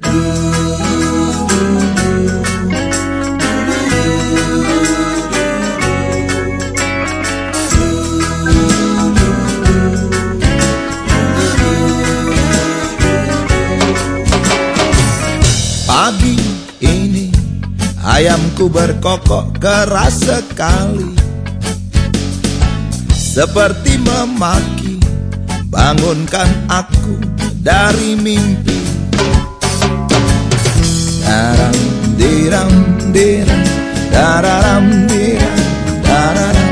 Pagi ini ayamku berkokok keras sekali. Seperti memaki bangunkan aku dari mimpi diram dararam diram dararam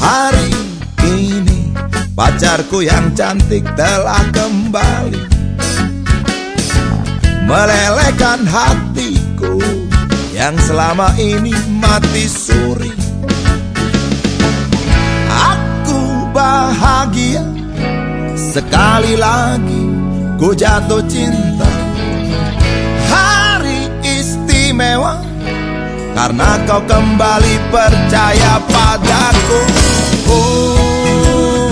Hari ini pacarku yang cantik telah kembali melelehkan hatiku yang selama ini mati suri. Aku bahagia sekali lagi ku jatuh cinta. Karena kau kembali percaya padaku. Oh,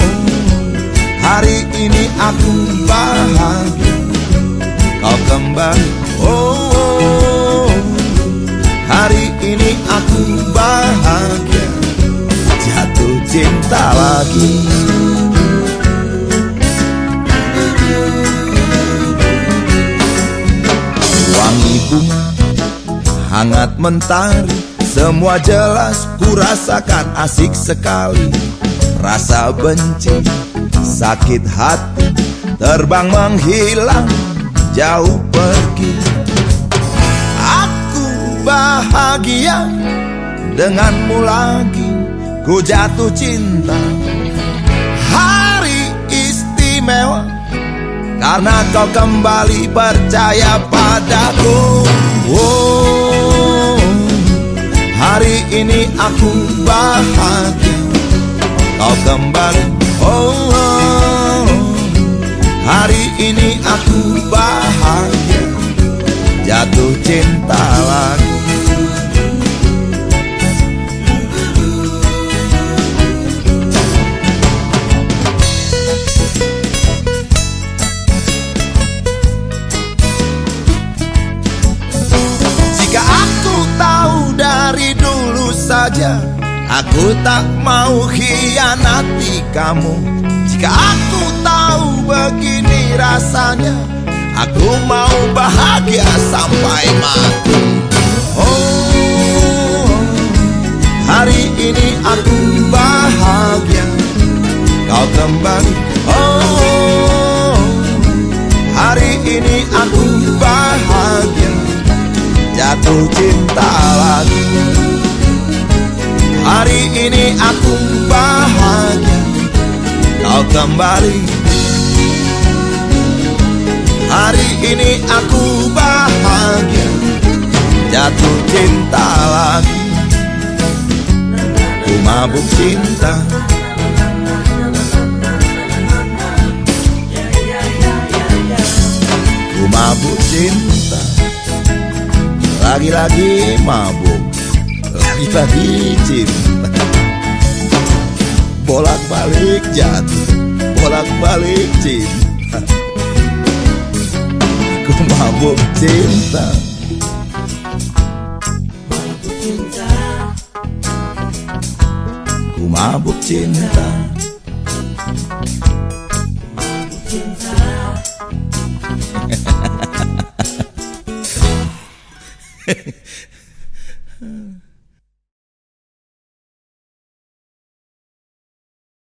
hari ini aku bahagia. Kau kembali. Oh, Hari ini aku bahagia. Jatuh cinta lagi Hangat mentari. Semua jelas ku rasakan asik sekali. Rasa benci Sakit hati Terbang menghilang jauh pergi. Aku bahagia denganmu lagi Ku jatuh cinta. Hari istimewa Karena kau kembali percaya padaku. Oh, ini aku bahagia. Kau kembali. Oh, oh. Hari ini aku bahagia. Jatuh cinta lagi saja. Aku tak mau hianati kamu. Jika aku tahu begini rasanya Aku mau bahagia sampai mati. Oh, hari ini aku bahagia. Kau kembali Oh, hari ini aku bahagia. Jatuh cinta lagi Hari ini aku bahagia. Kau kembali. Hari ini aku bahagia. Jatuh cinta lagi. Ku mabuk cinta. Ku mabuk cinta. Lagi-lagi mabuk Lagi-lagi cinta Bolak-balik jatuh Bolak-balik cinta Ku mabuk cinta. Ku mabuk cinta. Hehehe